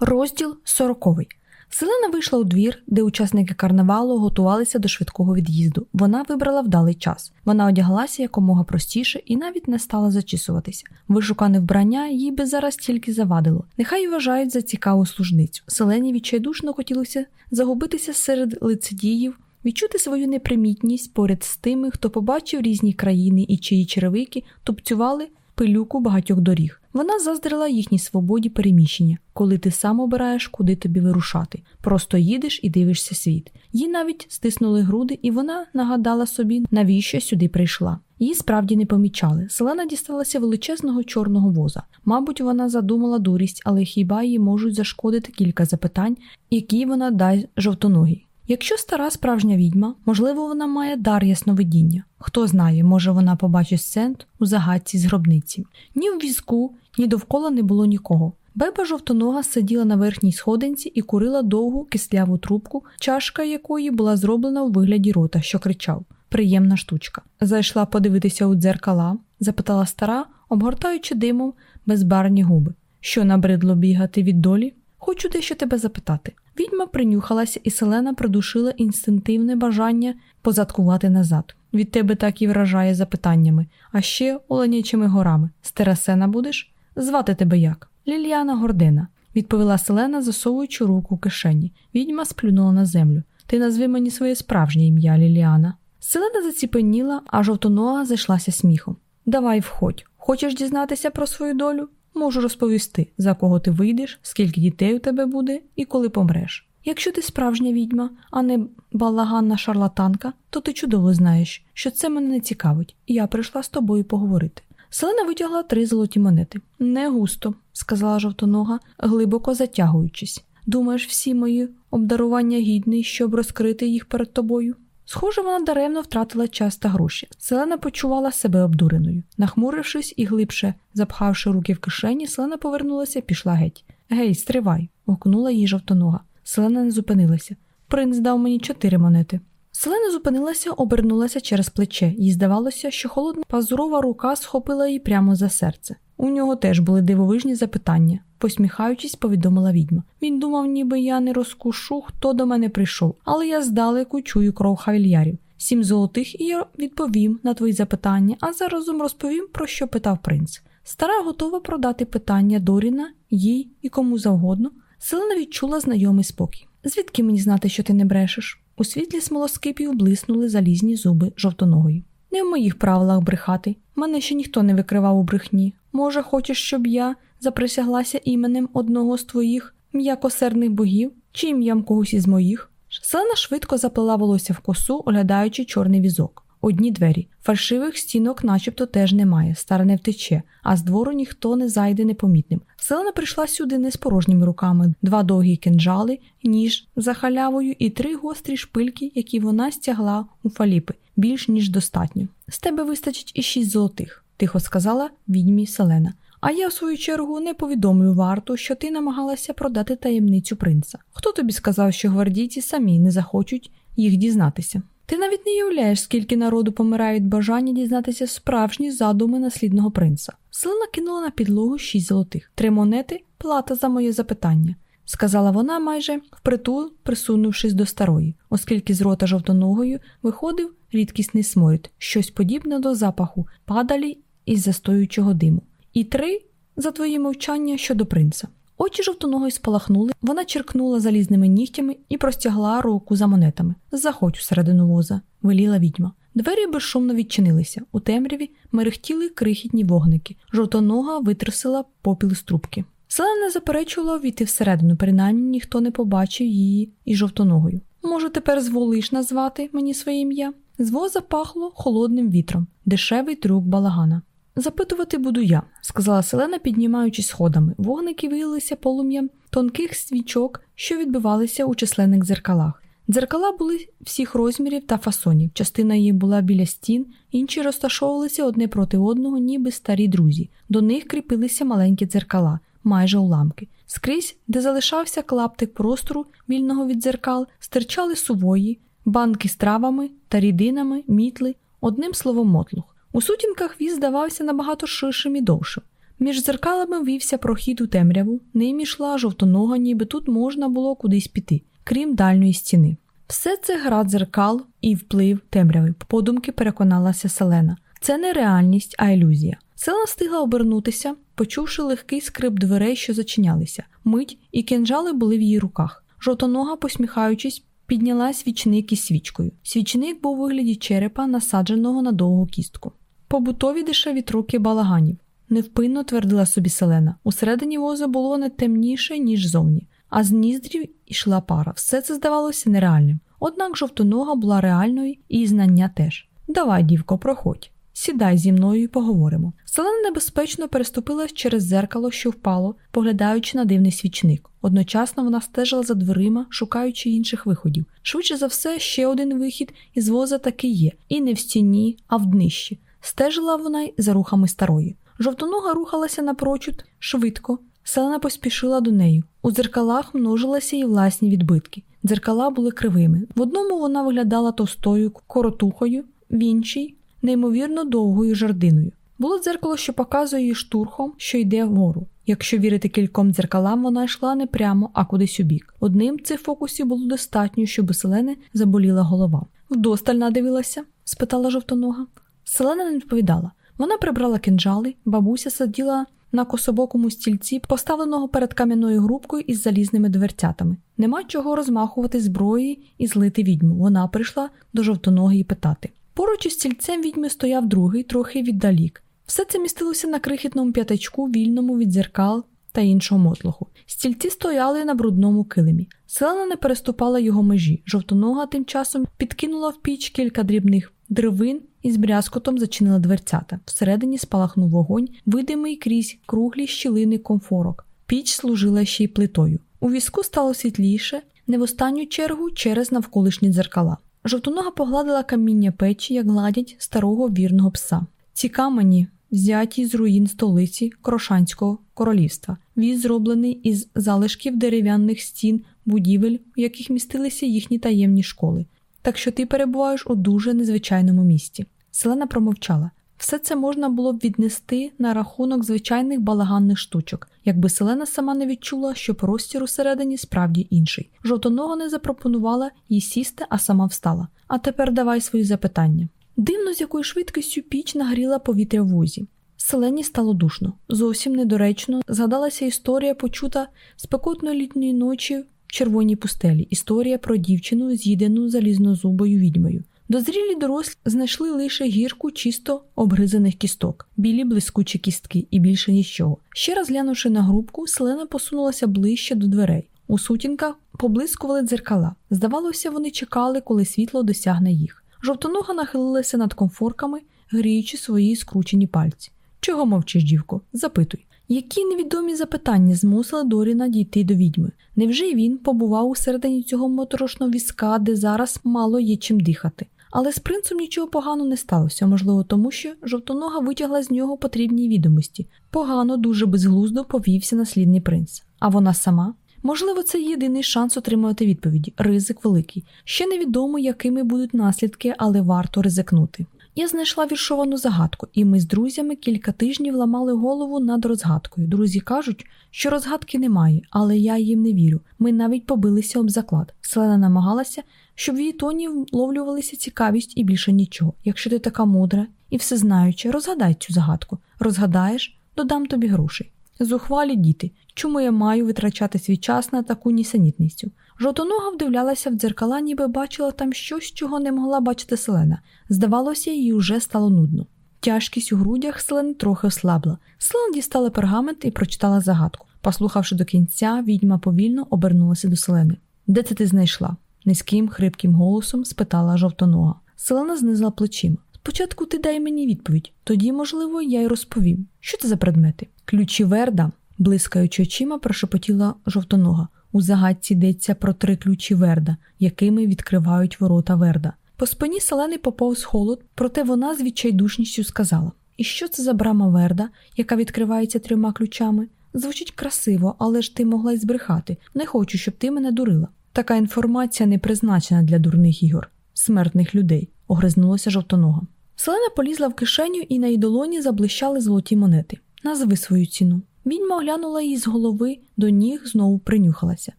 Розділ сороковий. Селена вийшла у двір, де учасники карнавалу готувалися до швидкого від'їзду. Вона вибрала вдалий час. Вона одяглася якомога простіше і навіть не стала зачісуватися. Вишукане вбрання їй би зараз тільки завадило. Нехай вважають за цікаву служницю. Селені відчайдушно хотілося загубитися серед лицедіїв, відчути свою непримітність поряд з тими, хто побачив різні країни і чиї черевики тупцювали пилюку багатьох доріг. Вона заздрила їхній свободі переміщення, коли ти сам обираєш, куди тобі вирушати. Просто їдеш і дивишся світ. Їй навіть стиснули груди, і вона нагадала собі, навіщо сюди прийшла. Її справді не помічали. Селена дісталася величезного чорного воза. Мабуть, вона задумала дурість, але хіба їй можуть зашкодити кілька запитань, які вона дасть жовтоногій. Якщо стара справжня відьма, можливо, вона має дар ясновидіння. Хто знає, може вона побачить сцент у загадці з гробниці. Ні в візку, ні довкола не було нікого. Беба жовтонога сиділа на верхній сходинці і курила довгу кисляву трубку, чашка якої була зроблена у вигляді рота, що кричав Приємна штучка. Зайшла подивитися у дзеркала, запитала стара, обгортаючи димом безбарні губи. Що набридло бігати від долі? Хочу дещо тебе запитати. Відьма принюхалася, і селена придушила інстинктивне бажання позадкувати назад. Від тебе так і вражає запитаннями, а ще оленячими горами. Стерасена будеш? Звати тебе як? Ліліана Гордина, відповіла селена, засовуючи руку в кишені. Відьма сплюнула на землю. Ти назви мені своє справжнє ім'я Ліліана. Селена заціпеніла, а жовтонога зайшлася сміхом. Давай входь. Хочеш дізнатися про свою долю? Можу розповісти, за кого ти вийдеш, скільки дітей у тебе буде і коли помреш. Якщо ти справжня відьма, а не балаганна шарлатанка, то ти чудово знаєш, що це мене не цікавить, і я прийшла з тобою поговорити. Селена витягла три золоті монети. Не густо, сказала жовтонога, глибоко затягуючись. Думаєш, всі мої обдарування гідні, щоб розкрити їх перед тобою? Схоже, вона даремно втратила час та гроші. Селена почувала себе обдуреною. Нахмурившись і глибше запхавши руки в кишені, Селена повернулася і пішла геть. Гей, стривай, гукнула їй жовтонога. Селена не зупинилася. Принц дав мені чотири монети. Селена зупинилася, обернулася через плече, їй здавалося, що холодна пазурова рука схопила її прямо за серце. У нього теж були дивовижні запитання, посміхаючись, повідомила відьма. Він думав, ніби я не розкушу, хто до мене прийшов, але я здалеку чую кров хавільярів. Сім золотих, і я відповім на твої запитання, а заразом розповім, про що питав принц. Стара готова продати питання Доріна, їй і кому завгодно. Селена відчула знайомий спокій. Звідки мені знати, що ти не брешеш? У світлі смолоскипів блиснули залізні зуби жовтоногої. Не в моїх правилах брехати. Мене ще ніхто не викривав у брехні. Може, хочеш, щоб я заприсяглася іменем одного з твоїх м'якосердних богів чи ім'ям когось із моїх? Селена швидко заплела волосся в косу, оглядаючи чорний візок. Одні двері, фальшивих стінок, начебто, теж немає, стара не втече, а з двору ніхто не зайде непомітним. Селена прийшла сюди не з порожніми руками, два довгі кинджали, ніж за халявою і три гострі шпильки, які вона стягла у фаліпи, більш ніж достатньо. З тебе вистачить і шість золотих, тихо сказала відьмі Селена. А я, в свою чергу, не повідомлю варту, що ти намагалася продати таємницю принца. Хто тобі сказав, що гвардійці самі не захочуть їх дізнатися? Ти навіть не уявляєш, скільки народу помирає від бажання дізнатися справжні задуми наслідного принца. Селена кинула на підлогу шість золотих, три монети плата за моє запитання, сказала вона майже впритул, присунувшись до старої, оскільки з рота жовтоногою виходив рідкісний сморід, щось подібне до запаху, падалі із застоюючого диму. І три за твої мовчання щодо принца. Очі жовтоногої спалахнули, вона черкнула залізними нігтями і простягла руку за монетами. Заходь у середину воза, веліла відьма. Двері безшумно відчинилися. У темряві мерехтіли крихітні вогники. Жовтонога витрусила попіл з трубки. Селена не заперечувала війти всередину, принаймні ніхто не побачив її із жовтоногою. Може, тепер зволиш назвати мені своє ім'я? З воза пахло холодним вітром, дешевий трюк балагана. Запитувати буду я, сказала Селена, піднімаючись сходами. Вогники виявилися полум'ям тонких свічок, що відбивалися у численних дзеркалах. Дзеркала були всіх розмірів та фасонів. Частина їх була біля стін, інші розташовувалися одне проти одного, ніби старі друзі. До них кріпилися маленькі дзеркала, майже уламки. Скрізь, де залишався клаптик простору вільного від дзеркал, стирчали сувої, банки з травами та рідинами, мітли, одним словом, мотлух. У сутінках віз здавався набагато ширшим і довшим. Між дзеркалами вівся прохід у темряву, ним ішла жовтонога, ніби тут можна було кудись піти, крім дальньої стіни. Все це гра дзеркал і вплив темряви. Подумки переконалася Селена. Це не реальність, а ілюзія. Селена встигла обернутися, почувши легкий скрип дверей, що зачинялися. Мить і кинджали були в її руках. Жовтонога, посміхаючись, підняла свічник із свічкою. Свічник був у вигляді черепа, насадженого на довгу кістку. Побутові дешеві труки балаганів. Невпинно твердила собі селена. Усередині воза було не темніше, ніж зовні, а з ніздрів ішла пара. Все це здавалося нереальним. Однак жовтонога була реальною і знання теж. Давай, дівко, проходь. Сідай зі мною і поговоримо. Селена небезпечно переступила через зеркало, що впало, поглядаючи на дивний свічник. Одночасно вона стежила за дверима, шукаючи інших виходів. Швидше за все, ще один вихід із воза таки є, і не в стіні, а в днищі. Стежила вона й за рухами старої. Жовтонога рухалася напрочуд швидко. Селена поспішила до неї. У дзеркалах множилися її власні відбитки. Дзеркала були кривими. В одному вона виглядала товстою коротухою, в іншій неймовірно довгою жардиною. Було дзеркало, що показує її штурхом, що йде вгору. Якщо вірити кільком дзеркалам, вона йшла не прямо, а кудись у бік. Одним цих фокусів було достатньо, щоб селени заболіла голова. Вдосталь надивилася? спитала жовтонога. Селена не відповідала. Вона прибрала кинджали, бабуся сиділа на кособокому стільці, поставленого перед кам'яною грубкою із залізними дверцятами. Нема чого розмахувати зброї і злити відьму. Вона прийшла до жовтоноги і питати. Поруч із стільцем відьми стояв другий, трохи віддалік. Все це містилося на крихітному п'ятачку, вільному від дзеркал та іншого мотлоху. Стільці стояли на брудному килимі. Селена не переступала його межі. Жовтонога тим часом підкинула в піч кілька дрібних деревин і з брязкотом зачинила дверцята. Всередині спалахнув вогонь, видимий крізь круглі щілини комфорок. Піч служила ще й плитою. У візку стало світліше, не в останню чергу через навколишні дзеркала. Жовтонога погладила каміння печі, як гладять старого вірного пса. Ці камені, взяті з руїн столиці Крошанського королівства, віз зроблений із залишків дерев'яних стін будівель, у яких містилися їхні таємні школи. Так що ти перебуваєш у дуже незвичайному місті. Селена промовчала. Все це можна було б віднести на рахунок звичайних балаганних штучок, якби Селена сама не відчула, що простір усередині справді інший. Жовтонога не запропонувала їй сісти, а сама встала. А тепер давай свої запитання. Дивно, з якою швидкістю піч нагріла повітря в вузі. Селені стало душно. Зовсім недоречно згадалася історія, почута спекотної літньої ночі в червоній пустелі. Історія про дівчину, з'їдену залізнозубою відьмою. Дозрілі дорослі знайшли лише гірку чисто обгризаних кісток, білі блискучі кістки і більше нічого. Ще раз глянувши на грубку, селена посунулася ближче до дверей. У сутінках поблискували дзеркала. Здавалося, вони чекали, коли світло досягне їх. Жовтонога нахилилася над комфорками, гріючи свої скручені пальці. Чого мовчиш, дівко? Запитуй. Які невідомі запитання змусили Доріна дійти до відьми? Невже він побував у середині цього моторошного візка, де зараз мало є чим дихати? Але з принцем нічого поганого не сталося, можливо, тому що жовтонога витягла з нього потрібні відомості. Погано, дуже безглуздо повівся наслідний принц. А вона сама? Можливо, це єдиний шанс отримувати відповіді. Ризик великий. Ще невідомо, якими будуть наслідки, але варто ризикнути. Я знайшла віршовану загадку, і ми з друзями кілька тижнів ламали голову над розгадкою. Друзі кажуть, що розгадки немає, але я їм не вірю. Ми навіть побилися об заклад. Селена намагалася, щоб в її тоні вловлювалися цікавість і більше нічого. Якщо ти така мудра і всезнаюча, розгадай цю загадку. Розгадаєш, додам тобі грошей. Зухвалі діти, чому я маю витрачати свій час на таку нісенітністю? Жовтонога вдивлялася в дзеркала, ніби бачила там щось, чого не могла бачити селена. Здавалося, їй уже стало нудно. Тяжкість у грудях селени трохи ослабла. Селена дістала пергамент і прочитала загадку. Послухавши до кінця, відьма повільно обернулася до селени. Де це ти знайшла? Низьким, хрипким голосом спитала жовтонога. Селена знизила плечима. Спочатку ти дай мені відповідь, тоді, можливо, я й розповім. Що це за предмети? Ключі верда, блискаючи очима, прошепотіла жовтонога. У загадці йдеться про три ключі верда, якими відкривають ворота верда. По спині селени поповз холод, проте вона з відчайдушністю сказала: І що це за брама верда, яка відкривається трьома ключами? Звучить красиво, але ж ти могла й збрехати. Не хочу, щоб ти мене дурила. Така інформація не призначена для дурних ігор, смертних людей, огризнулася жовтонога. Селена полізла в кишеню і на її долоні заблищали золоті монети. Назви свою ціну. Відьма оглянула її з голови до ніг, знову принюхалася.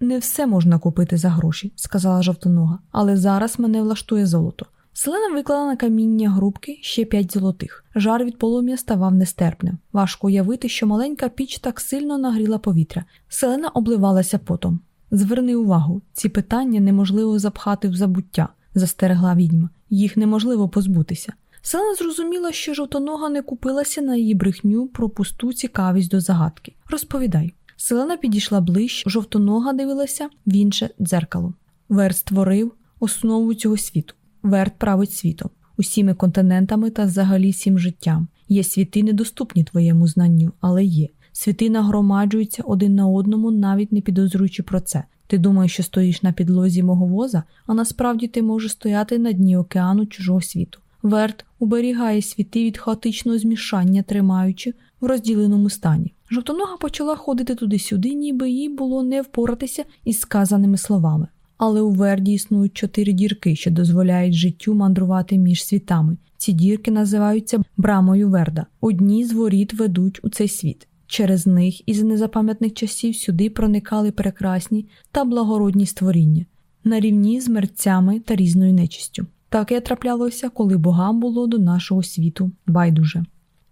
Не все можна купити за гроші, сказала жовтонога, але зараз мене влаштує золото. Селена виклала на каміння грубки ще п'ять золотих. Жар від полум'я ставав нестерпним. Важко уявити, що маленька піч так сильно нагріла повітря. Селена обливалася потом. Зверни увагу, ці питання неможливо запхати в забуття, застерегла відьма. Їх неможливо позбутися. Селена зрозуміла, що жовтонога не купилася на її брехню про пусту цікавість до загадки. Розповідай. Селена підійшла ближче, жовтонога дивилася в інше дзеркало. Верт створив основу цього світу. Верт править світом, усіми континентами та взагалі всім життям. Є світи, недоступні твоєму знанню, але є. Світи нагромаджуються один на одному, навіть не підозрюючи про це. Ти думаєш, що стоїш на підлозі мого воза, а насправді ти можеш стояти на дні океану чужого світу. Верт уберігає світи від хаотичного змішання, тримаючи в розділеному стані. Жовтонога почала ходити туди-сюди, ніби їй було не впоратися із сказаними словами. Але у Верді існують чотири дірки, що дозволяють життю мандрувати між світами. Ці дірки називаються брамою Верда. Одні з воріт ведуть у цей світ. Через них із незапам'ятних часів сюди проникали прекрасні та благородні створіння на рівні з мерцями та різною нечистю. Таке траплялося, коли богам було до нашого світу байдуже.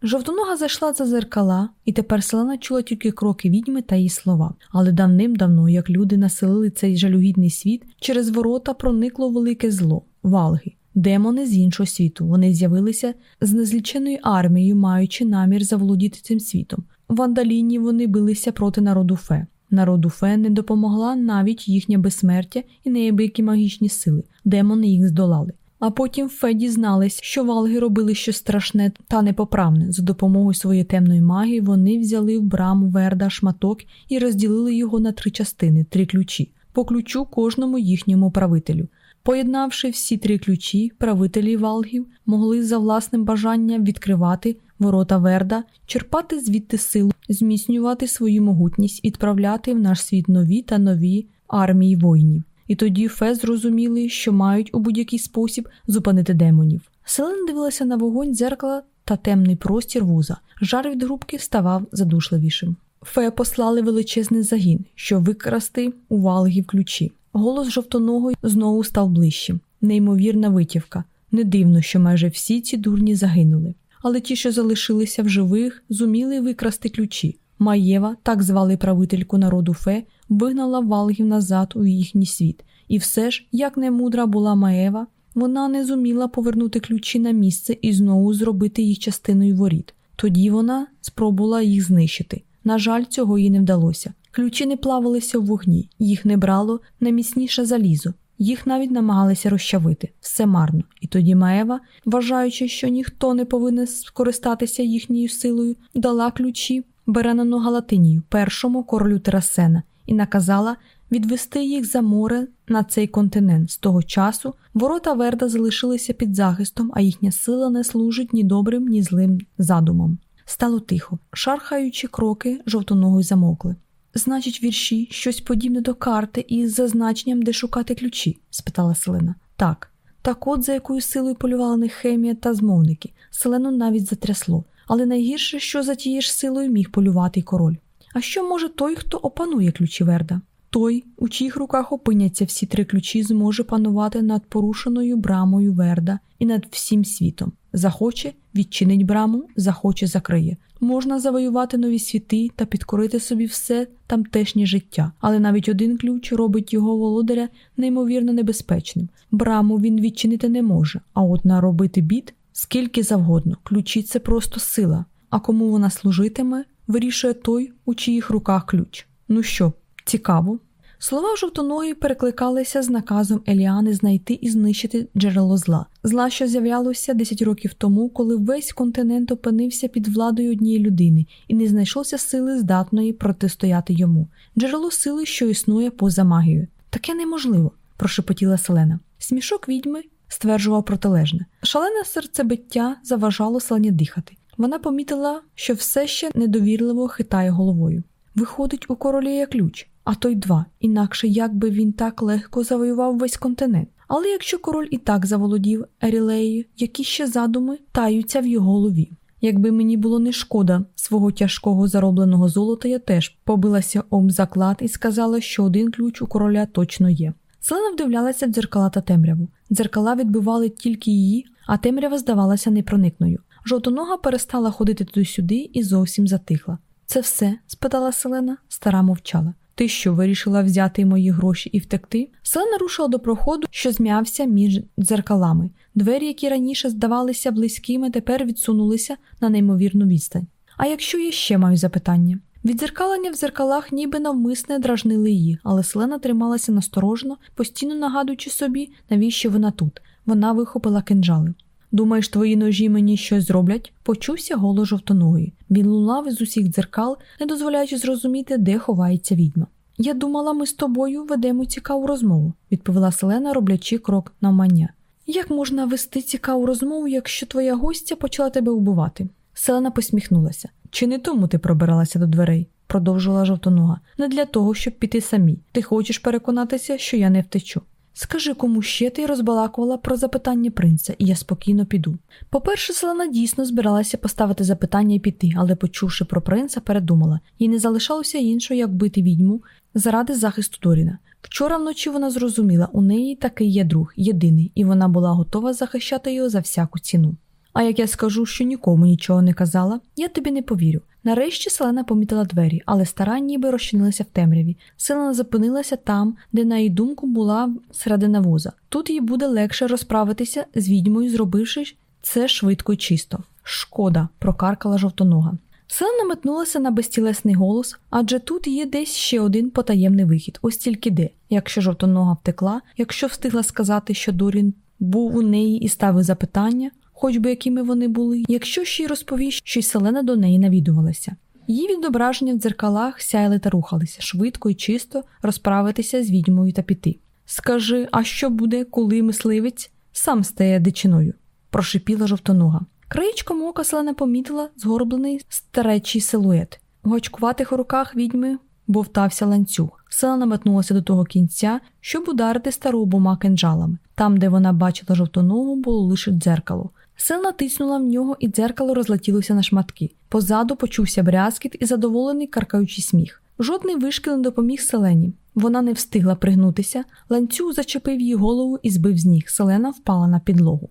Жовтонога зайшла за зеркала, і тепер селена чула тільки кроки відьми та її слова. Але давним-давно, як люди населили цей жалюгідний світ, через ворота проникло велике зло, валги, демони з іншого світу. Вони з'явилися з незліченою армією, маючи намір заволодіти цим світом. Вандаліні вони билися проти народу Фе. Народу Фе не допомогла навіть їхнє безсмертя і неабиякі магічні сили. Демони їх здолали. А потім Фе дізнались, що валги робили щось страшне та непоправне. За допомогою своєї темної магії вони взяли в браму Верда шматок і розділили його на три частини, три ключі, по ключу кожному їхньому правителю. Поєднавши всі три ключі, правителі валгів могли за власним бажанням відкривати ворота Верда, черпати звідти силу, зміцнювати свою могутність, відправляти в наш світ нові та нові армії воїнів. І тоді Фе зрозуміли, що мають у будь-який спосіб зупинити демонів. Селена дивилася на вогонь дзеркала та темний простір вуза. Жар від грубки ставав задушливішим. Фе послали величезний загін, щоб викрасти у валгів ключі. Голос жовтоного знову став ближчим. Неймовірна витівка. Не дивно, що майже всі ці дурні загинули. Але ті, що залишилися в живих, зуміли викрасти ключі. Маєва, так звали правительку народу Фе, вигнала валгів назад у їхній світ, і все ж, як не мудра була Маєва, вона не зуміла повернути ключі на місце і знову зробити їх частиною воріт. Тоді вона спробувала їх знищити. На жаль, цього їй не вдалося. Ключі не плавалися в вогні, їх не брало найміцніше залізо, їх навіть намагалися розчавити все марно. І тоді Маєва, вважаючи, що ніхто не повинен скористатися їхньою силою, дала ключі Беренану Галатинію, першому королю Терасена, і наказала відвести їх за море на цей континент. З того часу ворота Верда залишилися під захистом, а їхня сила не служить ні добрим, ні злим задумам. Стало тихо, шархаючи кроки жовтоногою замокли. Значить, вірші щось подібне до карти із зазначенням, де шукати ключі? спитала Селена. Так. Так от за якою силою полювала Нехемія та змовники. Селену навіть затрясло, але найгірше, що за тією ж силою міг полювати й король. А що може той, хто опанує ключі Верда? Той, у чиїх руках опиняться всі три ключі, зможе панувати над порушеною брамою Верда і над всім світом. Захоче відчинить браму, захоче закриє. Можна завоювати нові світи та підкорити собі все тамтешнє життя, але навіть один ключ робить його володаря неймовірно небезпечним. Браму він відчинити не може, а от наробити бід скільки завгодно. Ключі це просто сила. А кому вона служитиме, вирішує той, у чиїх руках ключ. Ну що, цікаво? Слова жовтоної перекликалися з наказом Еліани знайти і знищити джерело зла, зла, що з'являлося 10 років тому, коли весь континент опинився під владою однієї людини і не знайшлося сили здатної протистояти йому, джерело сили, що існує поза магією. Таке неможливо, прошепотіла Селена. Смішок відьми стверджував протилежне. Шалене серцебиття заважало селені дихати. Вона помітила, що все ще недовірливо хитає головою. Виходить, у королі є ключ, а той два, інакше як би він так легко завоював весь континент. Але якщо король і так заволодів Ерілеєю, які ще задуми таються в його голові. Якби мені було не шкода свого тяжкого заробленого золота, я теж побилася об заклад і сказала, що один ключ у короля точно є. Селена вдивлялася в дзеркала та темряву. Дзеркала відбивали тільки її, а темрява здавалася непроникною. Жовтонога перестала ходити туди-сюди і зовсім затихла. Це все? спитала Селена. Стара мовчала. Ти що, вирішила взяти мої гроші і втекти? Селена рушила до проходу, що зм'явся між дзеркалами. Двері, які раніше здавалися близькими, тепер відсунулися на неймовірну відстань. А якщо я ще маю запитання? Відзеркалення в зеркалах ніби навмисне дражнили її, але Селена трималася насторожно, постійно нагадуючи собі, навіщо вона тут. Вона вихопила кинджали. Думаєш, твої ножі мені щось зроблять? Почувся голос жовтоногої. Він лунав із усіх дзеркал, не дозволяючи зрозуміти, де ховається відьма. Я думала, ми з тобою ведемо цікаву розмову, відповіла Селена, роблячи крок навмання. Як можна вести цікаву розмову, якщо твоя гостя почала тебе убивати? Селена посміхнулася. Чи не тому ти пробиралася до дверей? продовжила жовтонога. Не для того, щоб піти самі. Ти хочеш переконатися, що я не втечу. Скажи, кому ще ти розбалакувала про запитання принца, і я спокійно піду. По-перше, Селена дійсно збиралася поставити запитання і піти, але, почувши про принца, передумала їй не залишалося іншого, як бити відьму заради захисту Доріна. Вчора вночі вона зрозуміла, у неї такий є друг, єдиний, і вона була готова захищати його за всяку ціну. А як я скажу, що нікому нічого не казала, я тобі не повірю. Нарешті Селена помітила двері, але стара ніби розчинилася в темряві. Селена зупинилася там, де, на її думку, була середина вуза. Тут їй буде легше розправитися з відьмою, зробивши це швидко і чисто. Шкода, прокаркала жовтонога. Селена метнулася на безтілесний голос, адже тут є десь ще один потаємний вихід, ось тільки де. Якщо жовтонога втекла, якщо встигла сказати, що Дорін був у неї і ставив запитання, хоч би якими вони були, якщо ще й розповість, що й селена до неї навідувалася. Її відображення в дзеркалах сяяли та рухалися швидко і чисто розправитися з відьмою та піти. Скажи, а що буде, коли мисливець сам стає дичиною? прошипіла жовтонога. Краєчком ока селена помітила згорблений старечий силует. У гачкуватих руках відьми бовтався ланцюг. Селена метнулася до того кінця, щоб ударити стару обома кинджалами. Там, де вона бачила жовтоногу, було лише дзеркало. Сил натиснула в нього, і дзеркало розлетілося на шматки. Позаду почувся брязкіт і задоволений каркаючий сміх. Жодний вишкіл не допоміг селені. Вона не встигла пригнутися, ланцюг зачепив її голову і збив з ніг. Селена впала на підлогу.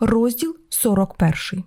Розділ 41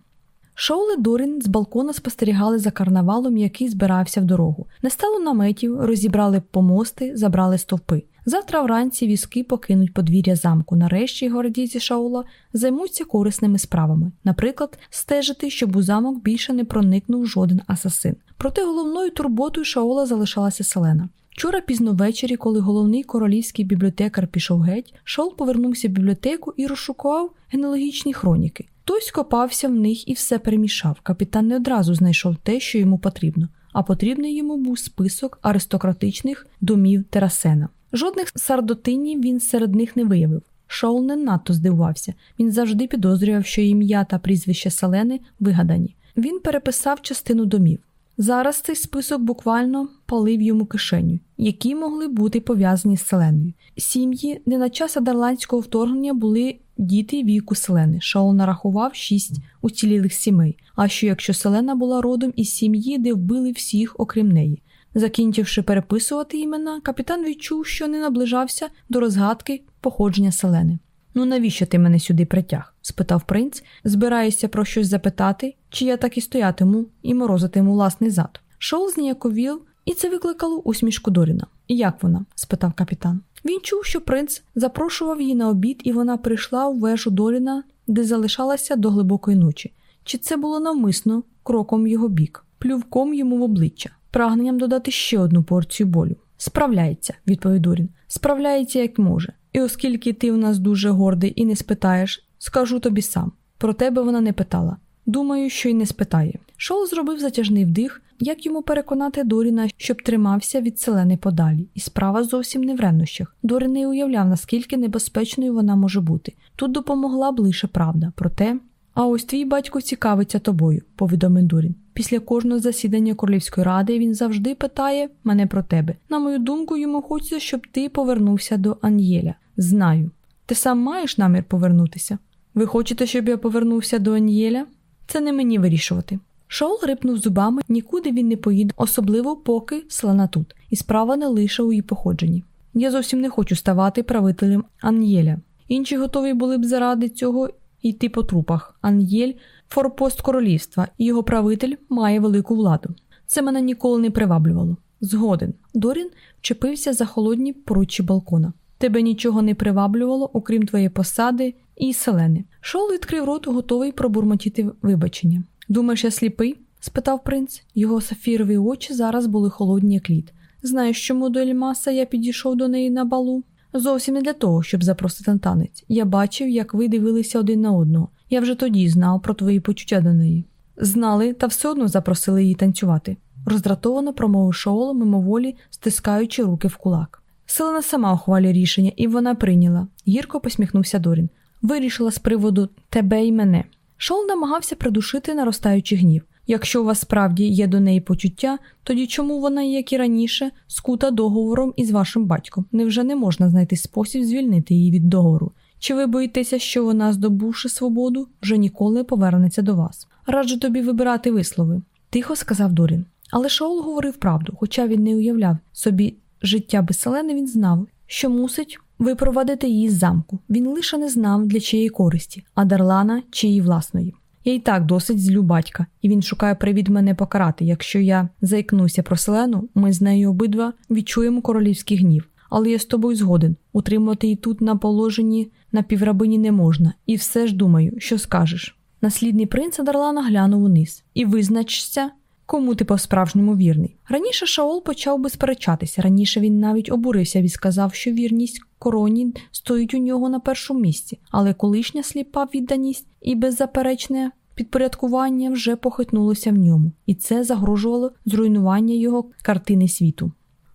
Шоули Дорін з балкона спостерігали за карнавалом, який збирався в дорогу. Не стало наметів, розібрали помости, забрали стовпи. Завтра вранці візки покинуть подвір'я замку. Нарешті гвардійці Шаула займуться корисними справами, наприклад, стежити, щоб у замок більше не проникнув жоден асасин. Проте головною турботою Шаула залишалася Селена. Вчора пізно ввечері, коли головний королівський бібліотекар пішов геть, Шаул повернувся в бібліотеку і розшукував генеалогічні хроніки. Хтось копався в них і все перемішав. Капітан не одразу знайшов те, що йому потрібно, а потрібний йому був список аристократичних домів Терасена. Жодних сардотинів він серед них не виявив. Шоул не надто здивувався. Він завжди підозрював, що ім'я та прізвище Селени вигадані. Він переписав частину домів. Зараз цей список буквально палив йому кишеню, які могли бути пов'язані з Селеною. Сім'ї, де на час адерландського вторгнення були діти віку Селени. Шаул нарахував шість уцілілих сімей. А що якщо Селена була родом із сім'ї, де вбили всіх, окрім неї? Закінчивши переписувати імена, капітан відчув, що не наближався до розгадки походження селени. Ну, навіщо ти мене сюди притяг? спитав принц, збираєшся про щось запитати, чи я так і стоятиму і морозитиму власний зад. Шоу зніяковів, і це викликало усмішку Доріна. Як вона? спитав капітан. Він чув, що принц запрошував її на обід, і вона прийшла у вежу Доріна, де залишалася до глибокої ночі. Чи це було навмисно кроком його бік, плювком йому в обличчя? Прагненням додати ще одну порцію болю. Справляється, відповів Дурін. Справляється як може. І оскільки ти в нас дуже гордий і не спитаєш, скажу тобі сам. Про тебе вона не питала. Думаю, що й не спитає. Шоу зробив затяжний вдих, як йому переконати Доріна, щоб тримався від селени подалі, і справа зовсім не в ревнощах. Дорін не уявляв, наскільки небезпечною вона може бути. Тут допомогла б лише правда. Проте, а ось твій батько цікавиться тобою, повідомив Дорін. Після кожного засідання королівської ради він завжди питає мене про тебе. На мою думку, йому хочеться, щоб ти повернувся до Ан'єля. Знаю. Ти сам маєш намір повернутися? Ви хочете, щоб я повернувся до Ан'єля? Це не мені вирішувати. Шаол рипнув зубами, нікуди він не поїде, особливо поки селена тут, і справа не лише у її походженні. Я зовсім не хочу ставати правителем Ан'єля. Інші готові були б заради цього йти по трупах. Ан'єль форпост королівства, і його правитель має велику владу. Це мене ніколи не приваблювало. Згоден. Дорін вчепився за холодні поруччі балкона. Тебе нічого не приваблювало, окрім твоєї посади і селени. Шол відкрив рот, готовий пробурмотіти вибачення. Думаєш, я сліпий? спитав принц. Його сафірові очі зараз були холодні, як лід. Знаєш, чому до Ельмаса я підійшов до неї на балу? Зовсім не для того, щоб запросити на танець. Я бачив, як ви дивилися один на одного. Я вже тоді знав про твої почуття до неї. Знали та все одно запросили її танцювати. Роздратовано промовив Шоол, мимоволі стискаючи руки в кулак. Селена сама ухвалює рішення, і вона прийняла. Гірко посміхнувся Дорін. Вирішила з приводу тебе і мене. Шоул намагався придушити наростаючий гнів. Якщо у вас справді є до неї почуття, тоді чому вона, як і раніше, скута договором із вашим батьком? Невже не можна знайти спосіб звільнити її від договору? Чи ви боїтеся, що вона, здобувши свободу, вже ніколи повернеться до вас? Раджу тобі вибирати вислови, тихо сказав Дорін. Але Шоул говорив правду, хоча він не уявляв собі життя без Селени, він знав, що мусить випровадити її з замку. Він лише не знав для чиєї користі, а Дарлана чиї власної. Я й так досить злю батька, і він шукає привід мене покарати. Якщо я заікнуся про Селену, ми з нею обидва відчуємо королівський гнів. Але я з тобою згоден. Утримувати її тут на положенні на піврабині не можна, і все ж думаю, що скажеш. Наслідний принц Адарлана глянув униз і визначся, кому ти по-справжньому вірний. Раніше Шаол почав би сперечатися, раніше він навіть обурився і сказав, що вірність короні стоїть у нього на першому місці, але колишня сліпа відданість і беззаперечне підпорядкування вже похитнулося в ньому, і це загрожувало зруйнування його картини світу.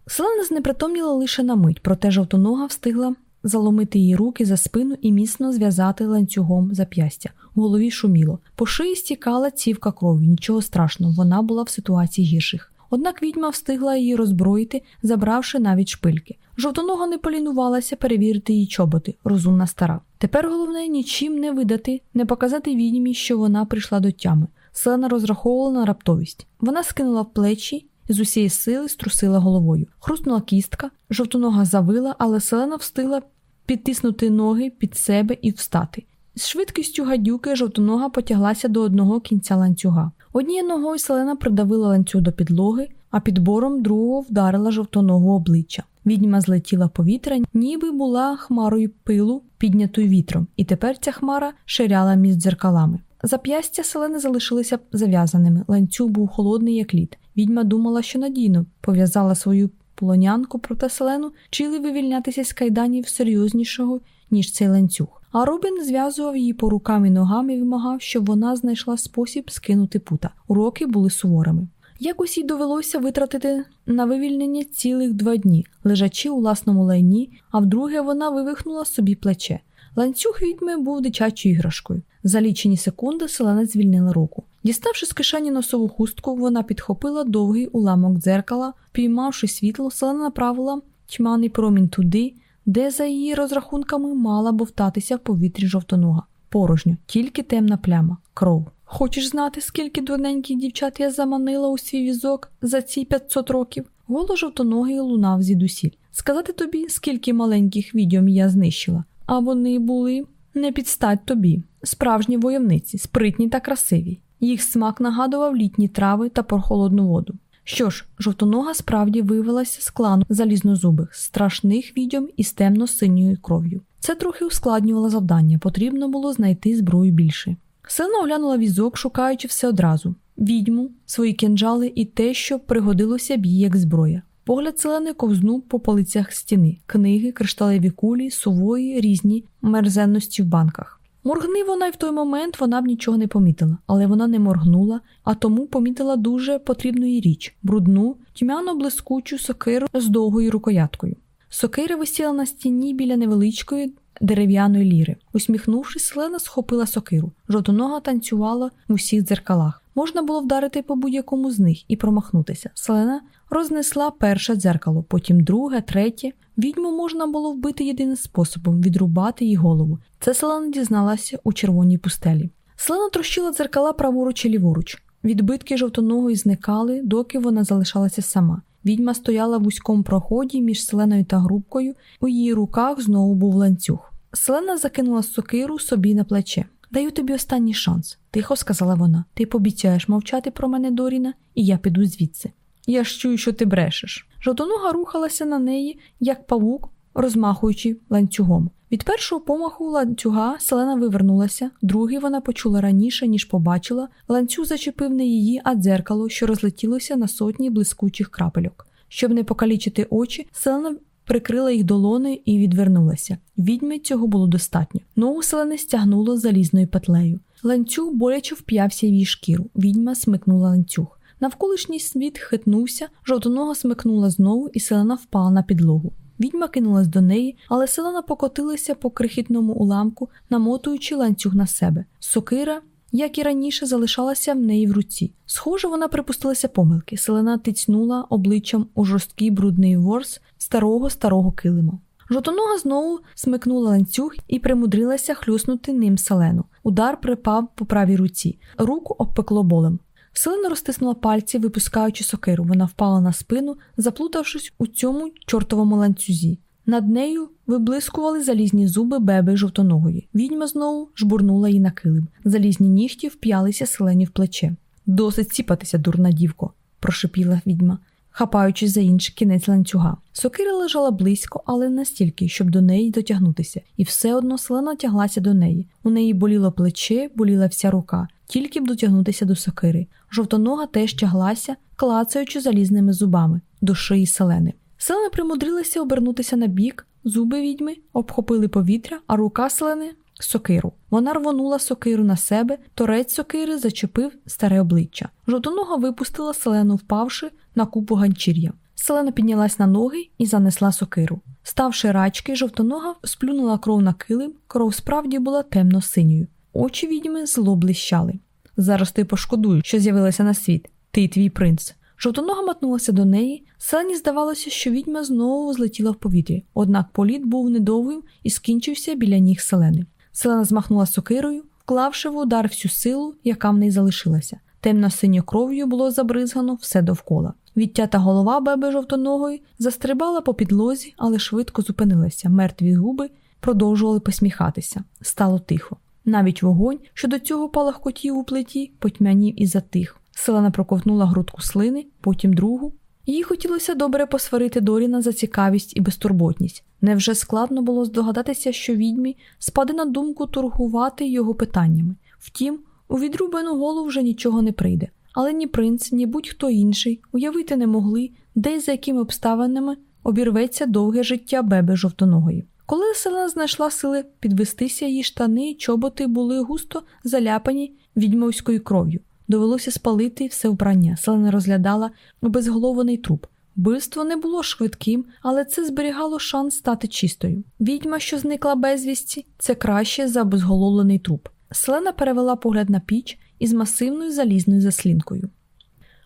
Селена знепритомніла лише на мить, проте жовтонога встигла заломити її руки за спину і міцно зв'язати ланцюгом зап'ястя. В голові шуміло. По шиї стікала цівка крові, нічого страшного, вона була в ситуації гірших. Однак відьма встигла її роззброїти, забравши навіть шпильки. Жовтонога не полінувалася перевірити її чоботи, розумна стара. Тепер головне нічим не видати, не показати відьмі, що вона прийшла до тями. Селена розраховувала на раптовість. Вона скинула в плечі з усієї сили струсила головою. Хрустнула кістка, жовтонога завила, але селена встигла підтиснути ноги під себе і встати. З швидкістю гадюки жовтонога потяглася до одного кінця ланцюга. Однією ногою селена придавила ланцюг до підлоги, а підбором другого вдарила жовтоногу обличчя. Відьма злетіла повітря, ніби була хмарою пилу, піднятою вітром, і тепер ця хмара ширяла між дзеркалами. Зап'ястя селени залишилися зав'язаними. Ланцюг був холодний, як лід. Відьма думала, що надійно пов'язала свою полонянку проти селену, чили вивільнятися з кайданів серйознішого, ніж цей ланцюг. А Робін зв'язував її по рукам і ногам і вимагав, щоб вона знайшла спосіб скинути пута. Уроки були суворими. Якось їй довелося витратити на вивільнення цілих два дні, лежачи у власному лайні, а вдруге вона вивихнула собі плече. Ланцюг відьми був дитячою іграшкою. За лічені секунди селена звільнила руку. Діставши з кишені носову хустку, вона підхопила довгий уламок дзеркала, піймавши світло, селена направила тьманий промінь туди, де, за її розрахунками, мала бовтатися в повітрі жовтонога. Порожньо, тільки темна пляма, кров. Хочеш знати, скільки дурненьких дівчат я заманила у свій візок за ці 500 років? Голос жовтоногий лунав звідусіль. Сказати тобі, скільки маленьких відьом я знищила, а вони були не підстать тобі, справжні войовниці, спритні та красиві. Їх смак нагадував літні трави та прохолодну воду. Що ж, жовтонога справді виявилася з клану залізнозубих, страшних відьом із темно-синьою кров'ю. Це трохи ускладнювало завдання, потрібно було знайти зброю більше. Селена оглянула візок, шукаючи все одразу: відьму, свої кинджали і те, що пригодилося б їй як зброя. Погляд селени ковзнув по полицях стіни, книги, кришталеві кулі, сувої, різні мерзенності в банках. Моргни вона й в той момент вона б нічого не помітила, але вона не моргнула, а тому помітила дуже потрібну їй річ брудну, тьмяно блискучу сокиру з довгою рукояткою. Сокира висіла на стіні біля невеличкої дерев'яної ліри. Усміхнувшись, Селена схопила сокиру. Жовтонога танцювала в усіх дзеркалах. Можна було вдарити по будь-якому з них і промахнутися. Селена рознесла перше дзеркало, потім друге, третє. Відьму можна було вбити єдиним способом відрубати їй голову. Це Селена дізналася у червоній пустелі. Селена трощила дзеркала праворуч і ліворуч. Відбитки жовтоного зникали, доки вона залишалася сама. Відьма стояла в вузькому проході між селеною та грубкою, у її руках знову був ланцюг. Селена закинула сокиру собі на плече. Даю тобі останній шанс, тихо сказала вона. Ти пообіцяєш мовчати про мене, Доріна, і я піду звідси. Я ж чую, що ти брешеш. Жовтонога рухалася на неї, як павук, розмахуючи ланцюгом. Від першого помаху ланцюга селена вивернулася, другий вона почула раніше, ніж побачила. Ланцюг зачепив не її, а дзеркало, що розлетілося на сотні блискучих крапельок. Щоб не покалічити очі, селена прикрила їх долоною і відвернулася. Відьми цього було достатньо. Ногу селени стягнуло залізною петлею. Ланцюг боляче вп'явся в її шкіру. Відьма смикнула ланцюг. Навколишній світ хитнувся, жовтонога смикнула знову, і селена впала на підлогу. Відьма кинулась до неї, але селена покотилася по крихітному уламку, намотуючи ланцюг на себе. Сокира, як і раніше, залишалася в неї в руці. Схоже, вона припустилася помилки. Селена тицьнула обличчям у жорсткий брудний ворс старого старого килима. Жовтонога знову смикнула ланцюг і примудрилася хлюснути ним селену. Удар припав по правій руці, руку обпекло болем. Селена розтиснула пальці, випускаючи сокиру. Вона впала на спину, заплутавшись у цьому чортовому ланцюзі. Над нею виблискували залізні зуби беби жовтоногої. Відьма знову жбурнула її на килим. Залізні нігті вп'ялися селені в плече. Досить ціпатися, дурна дівко, прошепіла відьма, хапаючись за інший кінець ланцюга. Сокира лежала близько, але настільки, щоб до неї дотягнутися, і все одно селена тяглася до неї. У неї боліло плече, боліла вся рука, тільки б дотягнутися до сокири. Жовтонога теж тяглася, клацаючи залізними зубами до шиї селени. Селена примудрилася обернутися на бік, зуби відьми обхопили повітря, а рука селени сокиру. Вона рвонула сокиру на себе, торець сокири зачепив старе обличчя. Жовтонога випустила селену, впавши на купу ганчір'я. Селена піднялась на ноги і занесла сокиру. Ставши рачки, жовтонога сплюнула кров на килим, кров справді була темно-синьою. Очі відьми зло блищали. Зараз ти пошкодуєш, що з'явилася на світ, ти твій принц. Жовтонога матнулася до неї, селені здавалося, що відьма знову злетіла в повітрі, однак політ був недовгим і скінчився біля ніг селени. Селена змахнула сокирою, вклавши в удар всю силу, яка в неї залишилася. Темно синьою кров'ю було забризгано все довкола. Відтята голова беби жовтоногої застрибала по підлозі, але швидко зупинилася. Мертві губи продовжували посміхатися. Стало тихо. Навіть вогонь, що до цього палахкотів у плиті, потьмянів і затих. Селена проковтнула грудку слини, потім другу. Їй хотілося добре посварити Доріна за цікавість і безтурботність. Невже складно було здогадатися, що відьмі спаде на думку торгувати його питаннями. Втім, у відрубану голову вже нічого не прийде. Але ні принц, ні будь-хто інший уявити не могли, де й за якими обставинами обірветься довге життя беби жовтоногої. Коли селена знайшла сили підвестися, її штани й чоботи були густо заляпані відьмовською кров'ю. Довелося спалити все вбрання. Селена розглядала обезголований труп. Вбивство не було швидким, але це зберігало шанс стати чистою. Відьма, що зникла безвісті, це краще за обезголовлений труп. Селена перевела погляд на піч із масивною залізною заслінкою.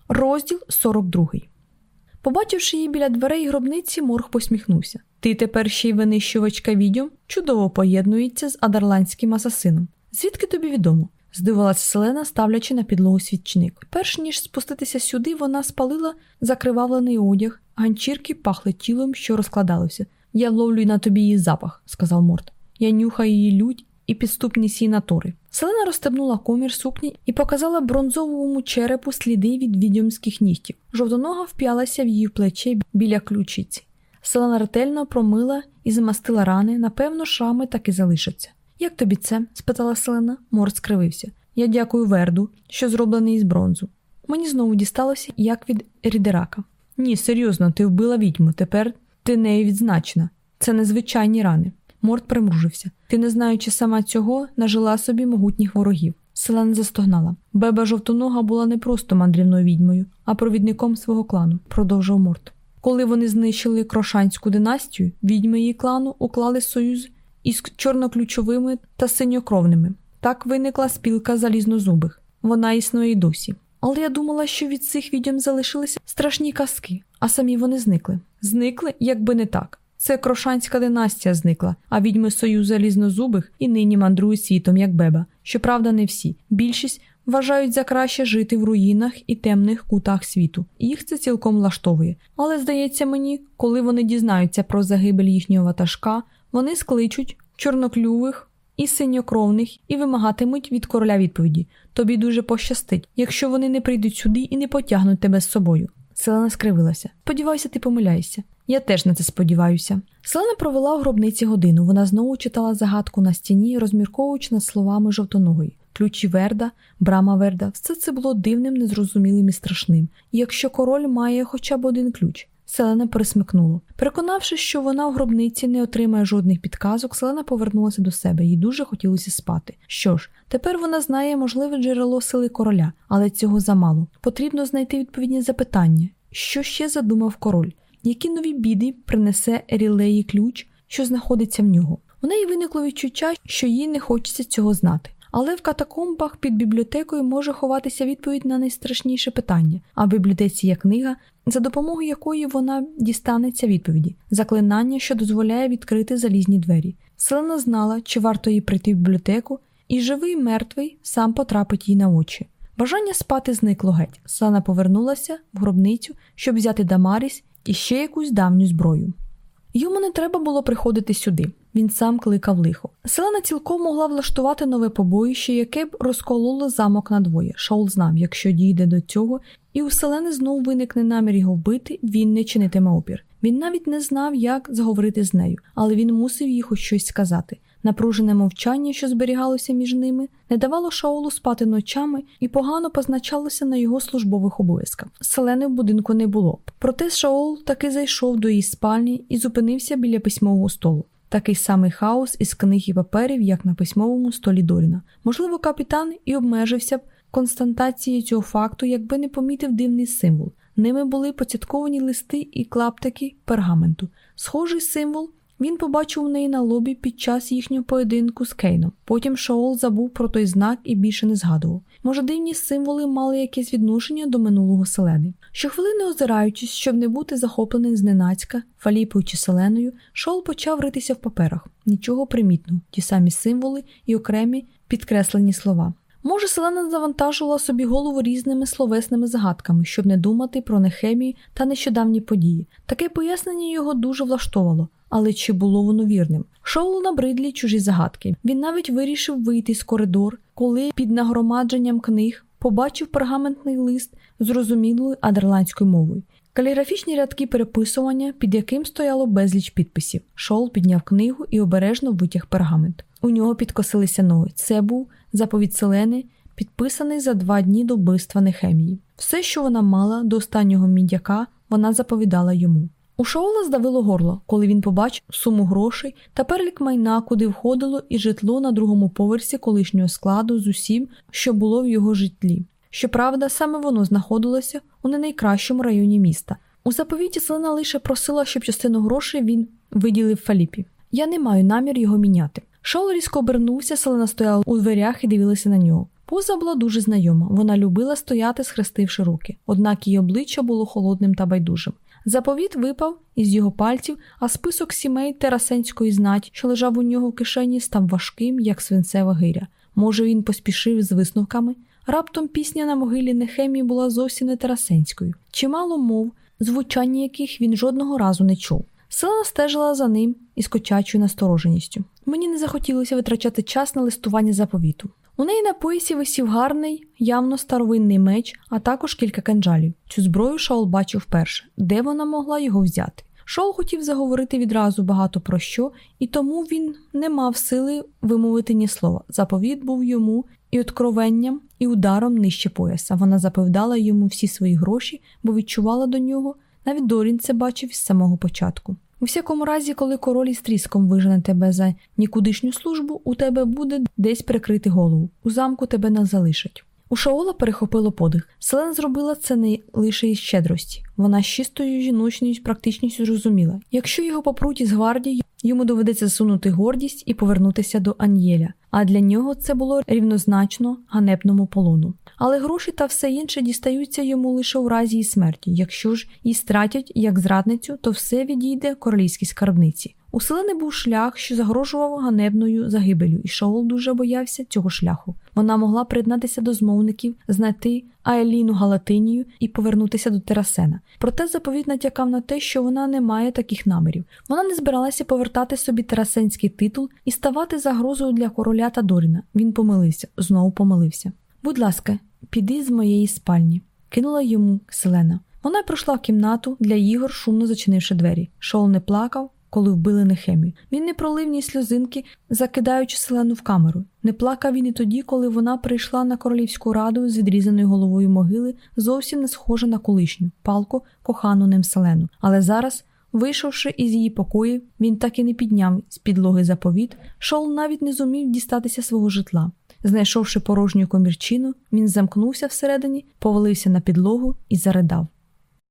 Розділ 42 Побачивши її біля дверей гробниці, Морг посміхнувся. Ти тепер ще й винищувачка відьом чудово поєднується з адерландським асасином. Звідки тобі відомо? Здивувалася Селена, ставлячи на підлогу свічник. Перш ніж спуститися сюди, вона спалила закривавлений одяг, ганчірки пахли тілом, що розкладалося. Я ловлю на тобі її запах, сказав Морт. Я нюхаю її лють і підступні сі натори. Селена розстебнула комір сукні і показала бронзовому черепу сліди від відьомських нігтів. Жовтонога вп'ялася в її плече біля ключиці. Селена ретельно промила і замастила рани, напевно, шрами так і залишаться. Як тобі це? спитала Селена. Морд скривився. Я дякую Верду, що зроблений із бронзу. Мені знову дісталося, як від Рідерака. Ні, серйозно, ти вбила відьму, тепер ти нею відзначена. Це незвичайні рани. Морд примружився. Ти, не знаючи сама цього, нажила собі могутніх ворогів. Селена застогнала. Беба жовтонога була не просто мандрівною відьмою, а провідником свого клану, продовжив Морд. Коли вони знищили Крошанську династію, відьми її клану уклали союз із чорноключовими та синьокровними. Так виникла спілка залізнозубих. Вона існує й досі. Але я думала, що від цих відьом залишилися страшні казки, а самі вони зникли. Зникли, якби не так. Це Крошанська династія зникла, а відьми союз залізнозубих і нині мандрують світом, як беба. Щоправда, не всі. Більшість вважають за краще жити в руїнах і темних кутах світу. Їх це цілком влаштовує. Але здається мені, коли вони дізнаються про загибель їхнього ватажка, вони скличуть чорноклювих і синьокровних і вимагатимуть від короля відповіді. Тобі дуже пощастить, якщо вони не прийдуть сюди і не потягнуть тебе з собою. Селена скривилася. Сподіваюся, ти помиляєшся. Я теж на це сподіваюся. Селена провела в гробниці годину. Вона знову читала загадку на стіні, розмірковуючи над словами жовтоногої. Ключі Верда, брама Верда, все це було дивним, незрозумілим і страшним. І якщо король має хоча б один ключ, Селена пересмикнула. Переконавшись, що вона в гробниці не отримає жодних підказок, Селена повернулася до себе, їй дуже хотілося спати. Що ж, тепер вона знає можливе джерело сили короля, але цього замало. Потрібно знайти відповідні запитання. Що ще задумав король? Які нові біди принесе Ерілеї ключ, що знаходиться в нього? У неї виникло відчуття, що їй не хочеться цього знати. Але в катакомбах під бібліотекою може ховатися відповідь на найстрашніше питання, а в бібліотеці є книга, за допомогою якої вона дістанеться відповіді, заклинання, що дозволяє відкрити залізні двері. Селена знала, чи варто їй прийти в бібліотеку, і живий мертвий сам потрапить їй на очі. Бажання спати зникло геть. Селена повернулася в гробницю, щоб взяти Дамаріс і ще якусь давню зброю. Йому не треба було приходити сюди. Він сам кликав лихо. Селена цілком могла влаштувати нове побоїще, яке б розкололо замок надвоє. Шаул знав, якщо дійде до цього, і у Селени знов виникне намір його вбити, він не чинитиме опір. Він навіть не знав, як заговорити з нею, але він мусив їй хоч щось сказати. Напружене мовчання, що зберігалося між ними, не давало Шаолу спати ночами і погано позначалося на його службових обов'язках. Селени в будинку не було. Проте Шаол таки зайшов до її спальні і зупинився біля письмового столу. Такий самий хаос із книг і паперів, як на письмовому столі Доріна. Можливо, капітан і обмежився б константацією цього факту, якби не помітив дивний символ. Ними були поцятковані листи і клаптики пергаменту. Схожий символ він побачив у неї на лобі під час їхнього поєдинку з Кейном. Потім Шаол забув про той знак і більше не згадував. Може, дивні символи мали якесь відношення до минулого селени. Щохвилини озираючись, щоб не бути захопленим зненацька, фаліпою чи селеною, Шаол почав ритися в паперах. Нічого примітного, ті самі символи і окремі підкреслені слова. Може, селена завантажувала собі голову різними словесними загадками, щоб не думати про нехемію та нещодавні події. Таке пояснення його дуже влаштовало, але чи було воно вірним? Шоулу набридлі чужі загадки. Він навіть вирішив вийти з коридор, коли під нагромадженням книг побачив пергаментний лист зрозумілою адерландською мовою. Каліграфічні рядки переписування, під яким стояло безліч підписів. Шоул підняв книгу і обережно витяг пергамент. У нього підкосилися ноги. Це був заповідь Селени, підписаний за два дні до вбивства Нехемії. Все, що вона мала до останнього мідяка, вона заповідала йому. У Шаола здавило горло, коли він побачив суму грошей та перелік майна, куди входило і житло на другому поверсі колишнього складу з усім, що було в його житлі. Щоправда, саме воно знаходилося у не найкращому районі міста. У заповіті Селена лише просила, щоб частину грошей він виділив Фаліпі. Я не маю намір його міняти. Шаол різко обернувся, Селена стояла у дверях і дивилася на нього. Поза була дуже знайома. Вона любила стояти, схрестивши руки, однак її обличчя було холодним та байдужим. Заповіт випав із його пальців, а список сімей терасенської знаті, що лежав у нього в кишені, став важким, як свинцева гиря. Може, він поспішив з висновками. Раптом пісня на могилі Нехемії була зовсім не терасенською, чимало мов, звучання яких він жодного разу не чув. Селена стежила за ним із котячою настороженістю. Мені не захотілося витрачати час на листування заповіту. У неї на поясі висів гарний, явно старовинний меч, а також кілька канджалів. Цю зброю Шаол бачив вперше, де вона могла його взяти. Шоу хотів заговорити відразу багато про що, і тому він не мав сили вимовити ні слова. Заповіт був йому і откровенням, і ударом нижче пояса. Вона заповідала йому всі свої гроші, бо відчувала до нього. Навіть Дорін це бачив з самого початку. У всякому разі, коли король із тріском вижене тебе за нікудишню службу, у тебе буде десь прикрити голову. У замку тебе не залишать. У Шаола перехопило подих. Селен зробила це не лише із щедрості. Вона з чистою жіночністю практичністю зрозуміла. Якщо його попруть із гвардії, йому доведеться засунути гордість і повернутися до Ан'єля. А для нього це було рівнозначно ганебному полону. Але гроші та все інше дістаються йому лише у разі її смерті. Якщо ж її стратять як зрадницю, то все відійде королівській скарбниці. У Селени був шлях, що загрожував ганебною загибелю, і Шаол дуже боявся цього шляху. Вона могла приєднатися до змовників, знайти Аеліну Галатинію і повернутися до Терасена. Проте заповіт натякав на те, що вона не має таких намірів. Вона не збиралася повертати собі терасенський титул і ставати загрозою для короля та Доріна. Він помилився, знову помилився. Будь ласка, піди з моєї спальні, кинула йому Селена. Вона пройшла в кімнату для ігор, шумно зачинивши двері. Шоул не плакав, коли вбили Нехемію. Він не пролив ні сльозинки, закидаючи селену в камеру. Не плакав він і тоді, коли вона прийшла на королівську раду з відрізаною головою могили, зовсім не схожа на колишню, палку, кохану ним селену. Але зараз. Вийшовши із її покоїв, він так і не підняв з підлоги заповіт, Шоул навіть не зумів дістатися свого житла. Знайшовши порожню комірчину, він замкнувся всередині, повалився на підлогу і заридав.